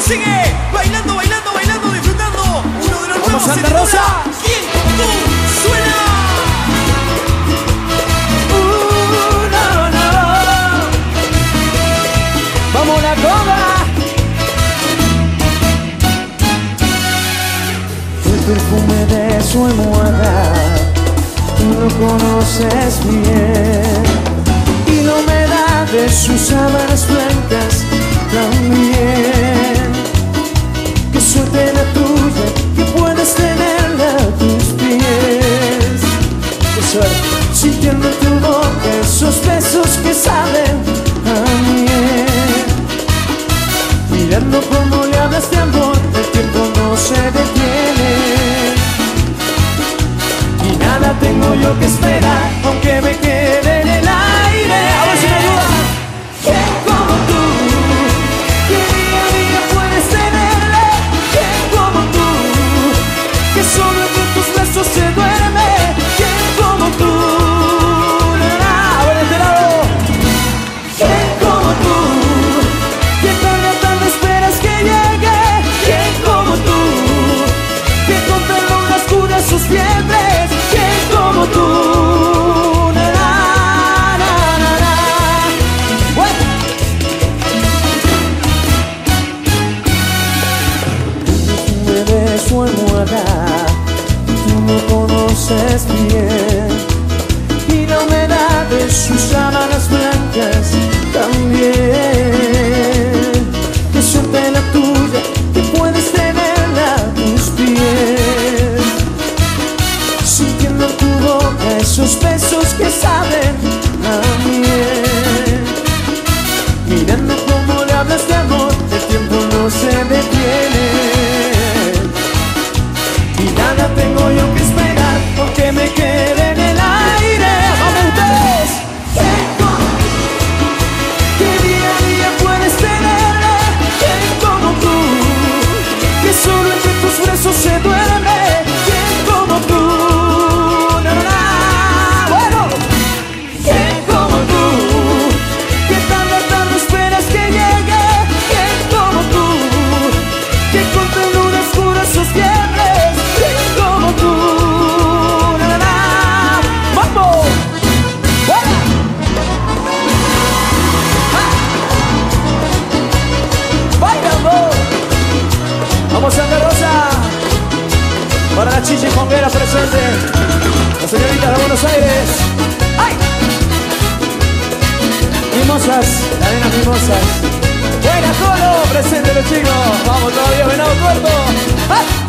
sigue bailando, bailando, bailando, disfrutando. Uno de los nuevos Santa se Rosa. ¿Quién tú? Suena. Uh, no, no. Vamos la cobra. El perfume de su almohada, tú lo conoces bien. Y la humedad de sus sábanas blancas también. Esos besos que saben a miel. Mirando cómo le hablas de amor, el tiempo no se detiene. Y nada tengo yo que esperar, aunque me quede almohada, tú lo conoces bien. Y la humedad de sus sábanas blancas también. Que suerte la tuya, que puedes tenerla a tus pies. Sintiendo en tu boca esos besos que saben a miel. Conguera presente. La señorita de Buenos Aires. ¡Ay! Mimosas, la nena mimosas. Buena colo, presente los chicos. Vamos todavía, venado corto.